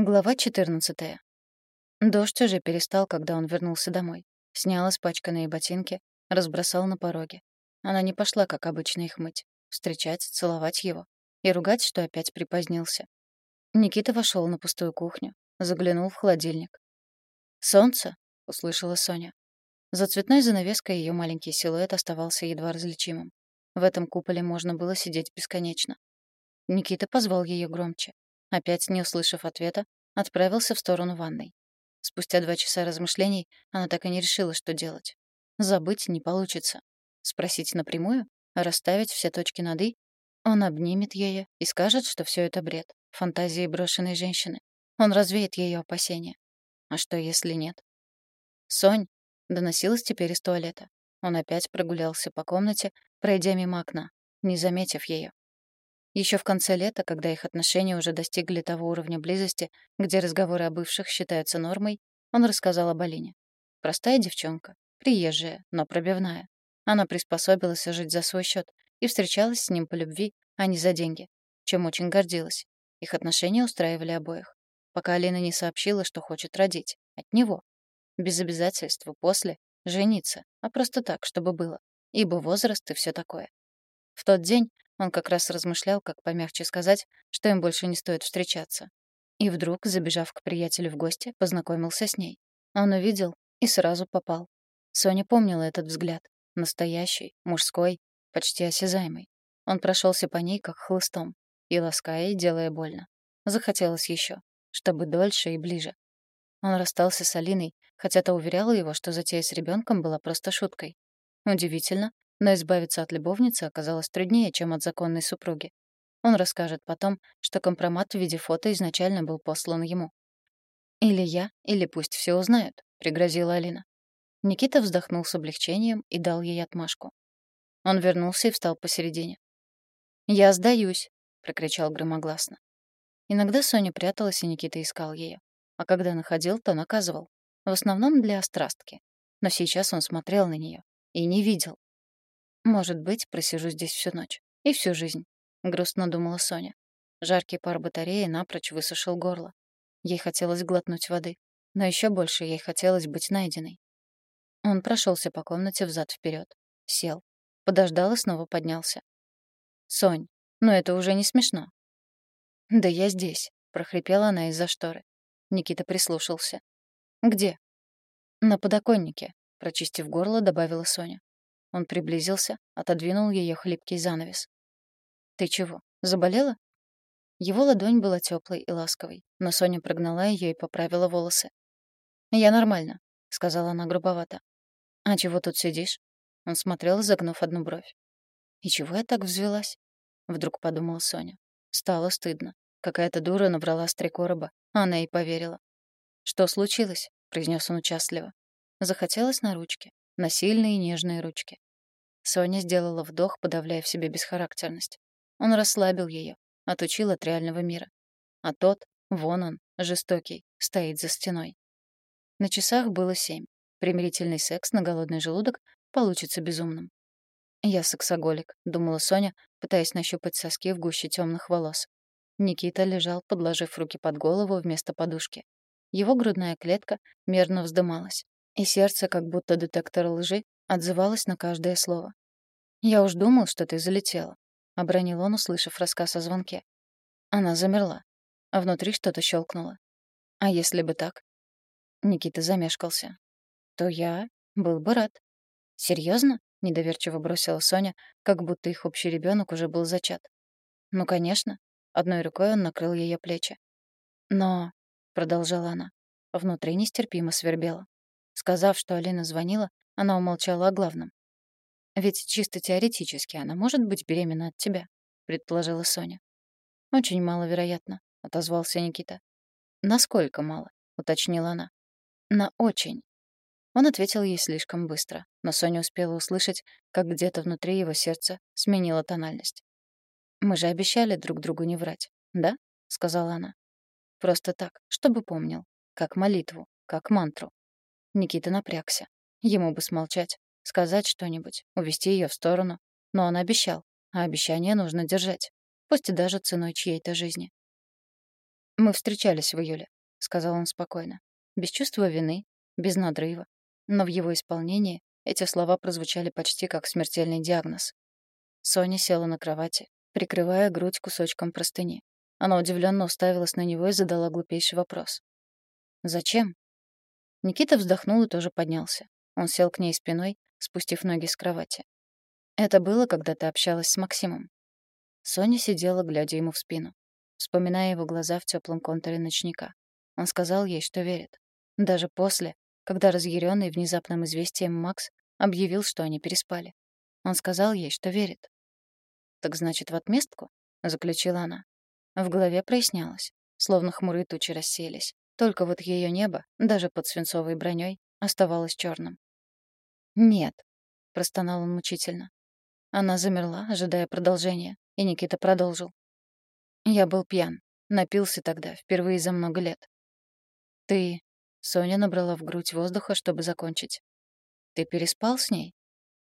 Глава 14. Дождь уже перестал, когда он вернулся домой. Снял испачканные ботинки, разбросал на пороге. Она не пошла, как обычно, их мыть, встречать, целовать его и ругать, что опять припозднился. Никита вошел на пустую кухню, заглянул в холодильник. «Солнце?» — услышала Соня. За цветной занавеской ее маленький силуэт оставался едва различимым. В этом куполе можно было сидеть бесконечно. Никита позвал ее громче. Опять не услышав ответа, отправился в сторону ванной. Спустя два часа размышлений она так и не решила, что делать. Забыть не получится. Спросить напрямую, расставить все точки над «и». Он обнимет ее и скажет, что все это бред, фантазии брошенной женщины. Он развеет ее опасения. А что, если нет? «Сонь!» — доносилась теперь из туалета. Он опять прогулялся по комнате, пройдя мимо окна, не заметив ее. Еще в конце лета, когда их отношения уже достигли того уровня близости, где разговоры о бывших считаются нормой, он рассказал об Алине. Простая девчонка, приезжая, но пробивная. Она приспособилась жить за свой счет и встречалась с ним по любви, а не за деньги, чем очень гордилась. Их отношения устраивали обоих. Пока Алина не сообщила, что хочет родить. От него. Без обязательства после жениться, а просто так, чтобы было. Ибо возраст и все такое. В тот день он как раз размышлял, как помягче сказать, что им больше не стоит встречаться. И вдруг, забежав к приятелю в гости, познакомился с ней. Он увидел и сразу попал. Соня помнила этот взгляд. Настоящий, мужской, почти осязаемый. Он прошелся по ней, как хлыстом, и лаская, и делая больно. Захотелось еще, чтобы дольше и ближе. Он расстался с Алиной, хотя та уверяла его, что затея с ребенком была просто шуткой. Удивительно, но избавиться от любовницы оказалось труднее, чем от законной супруги. Он расскажет потом, что компромат в виде фото изначально был послан ему. «Или я, или пусть все узнают», — пригрозила Алина. Никита вздохнул с облегчением и дал ей отмашку. Он вернулся и встал посередине. «Я сдаюсь», — прокричал громогласно. Иногда Соня пряталась, и Никита искал ее. А когда находил, то наказывал. В основном для острастки. Но сейчас он смотрел на нее и не видел, может быть, просижу здесь всю ночь. И всю жизнь. Грустно думала Соня. Жаркий пар батареи напрочь высушил горло. Ей хотелось глотнуть воды. Но еще больше ей хотелось быть найденной. Он прошелся по комнате взад вперед, Сел. Подождал и снова поднялся. «Сонь, ну это уже не смешно». «Да я здесь», — прохрипела она из-за шторы. Никита прислушался. «Где?» «На подоконнике», — прочистив горло, добавила Соня. Он приблизился, отодвинул ее хлипкий занавес. «Ты чего, заболела?» Его ладонь была теплой и ласковой, но Соня прогнала ее и поправила волосы. «Я нормально», — сказала она грубовато. «А чего тут сидишь?» Он смотрел, загнув одну бровь. «И чего я так взвелась?» Вдруг подумала Соня. Стало стыдно. Какая-то дура набрала с три короба, а она и поверила. «Что случилось?» — произнес он участливо. Захотелось на ручке на сильные нежные ручки. Соня сделала вдох, подавляя в себе бесхарактерность. Он расслабил ее, отучил от реального мира. А тот, вон он, жестокий, стоит за стеной. На часах было семь. Примирительный секс на голодный желудок получится безумным. «Я сексоголик», — думала Соня, пытаясь нащупать соски в гуще темных волос. Никита лежал, подложив руки под голову вместо подушки. Его грудная клетка мерно вздымалась и сердце, как будто детектор лжи, отзывалось на каждое слово. «Я уж думал, что ты залетела», — обронил он, услышав рассказ о звонке. Она замерла, а внутри что-то щелкнуло. «А если бы так?» Никита замешкался. «То я был бы рад». «Серьезно?» — недоверчиво бросила Соня, как будто их общий ребенок уже был зачат. «Ну, конечно». Одной рукой он накрыл ее плечи. «Но...» — продолжала она. Внутри нестерпимо свербело. Сказав, что Алина звонила, она умолчала о главном. «Ведь чисто теоретически она может быть беременна от тебя», — предположила Соня. «Очень маловероятно», — отозвался Никита. «Насколько мало?» — уточнила она. «На очень». Он ответил ей слишком быстро, но Соня успела услышать, как где-то внутри его сердца сменила тональность. «Мы же обещали друг другу не врать, да?» — сказала она. «Просто так, чтобы помнил. Как молитву, как мантру. Никита напрягся. Ему бы смолчать, сказать что-нибудь, увести ее в сторону. Но он обещал, а обещание нужно держать, пусть и даже ценой чьей-то жизни. «Мы встречались в июле», — сказал он спокойно. Без чувства вины, без надрыва. Но в его исполнении эти слова прозвучали почти как смертельный диагноз. Соня села на кровати, прикрывая грудь кусочком простыни. Она удивленно уставилась на него и задала глупейший вопрос. «Зачем?» Никита вздохнул и тоже поднялся. Он сел к ней спиной, спустив ноги с кровати. «Это было, когда ты общалась с Максимом?» Соня сидела, глядя ему в спину, вспоминая его глаза в теплом контуре ночника. Он сказал ей, что верит. Даже после, когда разъяренный внезапным известием Макс объявил, что они переспали. Он сказал ей, что верит. «Так значит, в отместку?» — заключила она. В голове прояснялось, словно хмурые тучи рассеялись. Только вот ее небо, даже под свинцовой броней, оставалось черным. «Нет», — простонал он мучительно. Она замерла, ожидая продолжения, и Никита продолжил. «Я был пьян. Напился тогда, впервые за много лет. Ты...» Соня набрала в грудь воздуха, чтобы закончить. «Ты переспал с ней?»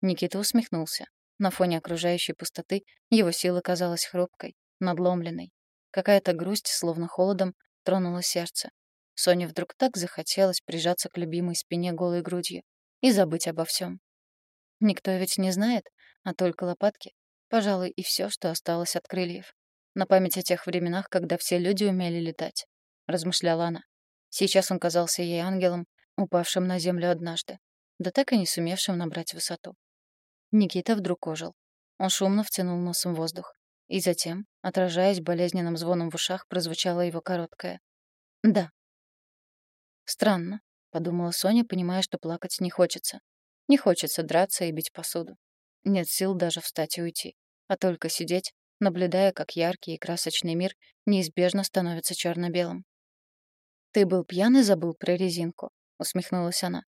Никита усмехнулся. На фоне окружающей пустоты его сила казалась хрупкой, надломленной. Какая-то грусть, словно холодом, тронула сердце. Соне вдруг так захотелось прижаться к любимой спине голой грудью и забыть обо всем. Никто ведь не знает, а только лопатки. Пожалуй, и все, что осталось от крыльев. На память о тех временах, когда все люди умели летать, размышляла она. Сейчас он казался ей ангелом, упавшим на землю однажды, да так и не сумевшим набрать высоту. Никита вдруг ожил. Он шумно втянул носом воздух. И затем, отражаясь болезненным звоном в ушах, прозвучало его короткое «Да». «Странно», — подумала Соня, понимая, что плакать не хочется. Не хочется драться и бить посуду. Нет сил даже встать и уйти, а только сидеть, наблюдая, как яркий и красочный мир неизбежно становится черно белым «Ты был пьян и забыл про резинку», — усмехнулась она.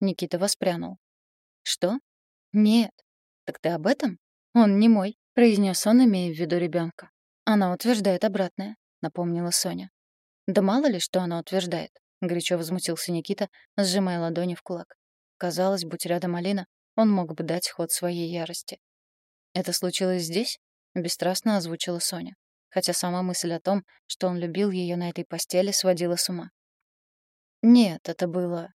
Никита воспрянул. «Что? Нет. Так ты об этом? Он не мой», — произнес он, имея в виду ребенка. «Она утверждает обратное», — напомнила Соня. «Да мало ли, что она утверждает», — горячо возмутился Никита, сжимая ладони в кулак. Казалось, будь рядом Алина, он мог бы дать ход своей ярости. «Это случилось здесь?» — бесстрастно озвучила Соня, хотя сама мысль о том, что он любил ее на этой постели, сводила с ума. «Нет, это было...»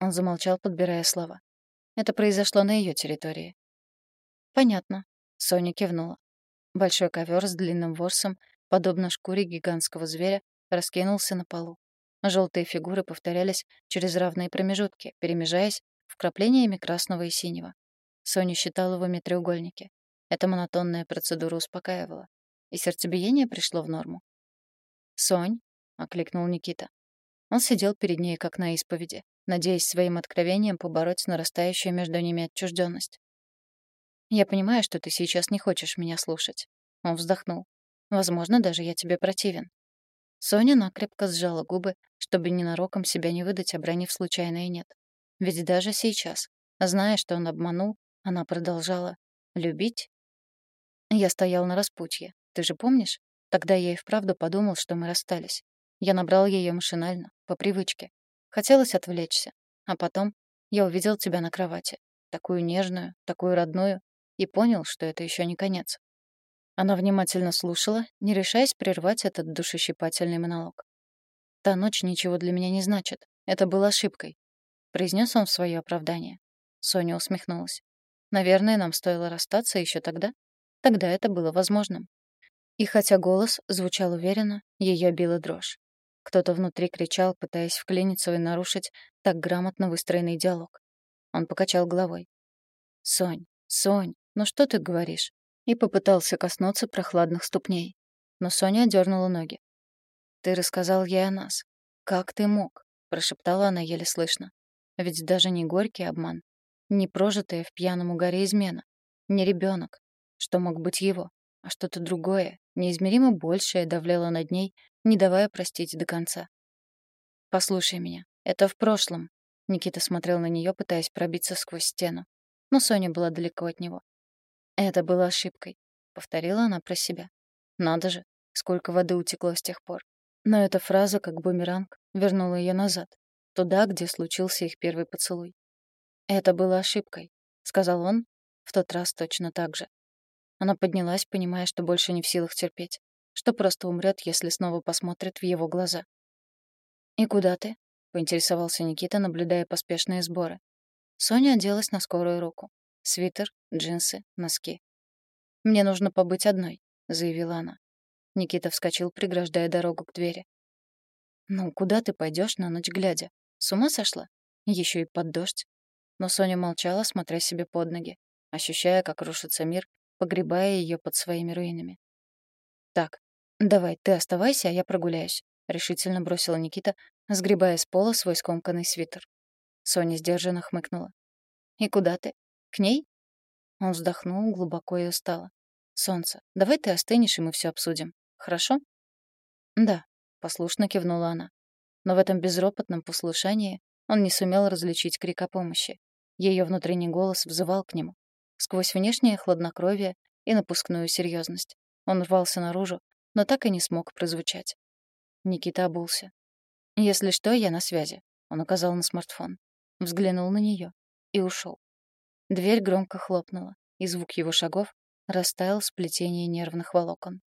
Он замолчал, подбирая слова. «Это произошло на ее территории». «Понятно», — Соня кивнула. Большой ковер с длинным ворсом, подобно шкуре гигантского зверя, раскинулся на полу. Желтые фигуры повторялись через равные промежутки, перемежаясь вкраплениями красного и синего. Соня считала в уме треугольники. Эта монотонная процедура успокаивала. И сердцебиение пришло в норму. «Сонь», — окликнул Никита. Он сидел перед ней, как на исповеди, надеясь своим откровением побороть нарастающую между ними отчужденность. «Я понимаю, что ты сейчас не хочешь меня слушать». Он вздохнул. «Возможно, даже я тебе противен». Соня накрепко сжала губы, чтобы ненароком себя не выдать, обронив случайно и нет. Ведь даже сейчас, зная, что он обманул, она продолжала любить. Я стоял на распутье, ты же помнишь? Тогда я и вправду подумал, что мы расстались. Я набрал ее машинально, по привычке. Хотелось отвлечься. А потом я увидел тебя на кровати. Такую нежную, такую родную. И понял, что это еще не конец. Она внимательно слушала, не решаясь прервать этот душещипательный монолог. «Та ночь ничего для меня не значит. Это было ошибкой произнес он в свое оправдание. Соня усмехнулась. Наверное, нам стоило расстаться еще тогда. Тогда это было возможным. И хотя голос звучал уверенно, ее била дрожь. Кто-то внутри кричал, пытаясь вклиниться и нарушить так грамотно выстроенный диалог. Он покачал головой. «Сонь, Сонь, ну что ты говоришь?» И попытался коснуться прохладных ступней. Но Соня дернула ноги. «Ты рассказал ей о нас. Как ты мог?» — прошептала она еле слышно. Ведь даже не горький обман, не прожитая в пьяном угаре измена, не ребенок, что мог быть его, а что-то другое, неизмеримо большее давлело над ней, не давая простить до конца. «Послушай меня, это в прошлом», — Никита смотрел на нее, пытаясь пробиться сквозь стену. Но Соня была далеко от него. «Это было ошибкой», — повторила она про себя. «Надо же, сколько воды утекло с тех пор». Но эта фраза, как бумеранг, вернула ее назад, туда, где случился их первый поцелуй. «Это было ошибкой», — сказал он, в тот раз точно так же. Она поднялась, понимая, что больше не в силах терпеть, что просто умрет, если снова посмотрит в его глаза. «И куда ты?» — поинтересовался Никита, наблюдая поспешные сборы. Соня оделась на скорую руку. Свитер, джинсы, носки. «Мне нужно побыть одной», — заявила она. Никита вскочил, преграждая дорогу к двери. «Ну, куда ты пойдешь на ночь глядя? С ума сошла? Еще и под дождь». Но Соня молчала, смотря себе под ноги, ощущая, как рушится мир, погребая ее под своими руинами. «Так, давай, ты оставайся, а я прогуляюсь», — решительно бросила Никита, сгребая с пола свой скомканный свитер. Соня сдержанно хмыкнула. «И куда ты? К ней?» Он вздохнул глубоко и устало. «Солнце, давай ты остынешь, и мы все обсудим. Хорошо?» «Да», — послушно кивнула она. Но в этом безропотном послушании он не сумел различить крик о помощи. Ее внутренний голос взывал к нему. Сквозь внешнее хладнокровие и напускную серьезность. Он рвался наружу, но так и не смог прозвучать. Никита обулся. «Если что, я на связи», — он указал на смартфон. Взглянул на нее и ушел. Дверь громко хлопнула, и звук его шагов растаял в сплетении нервных волокон.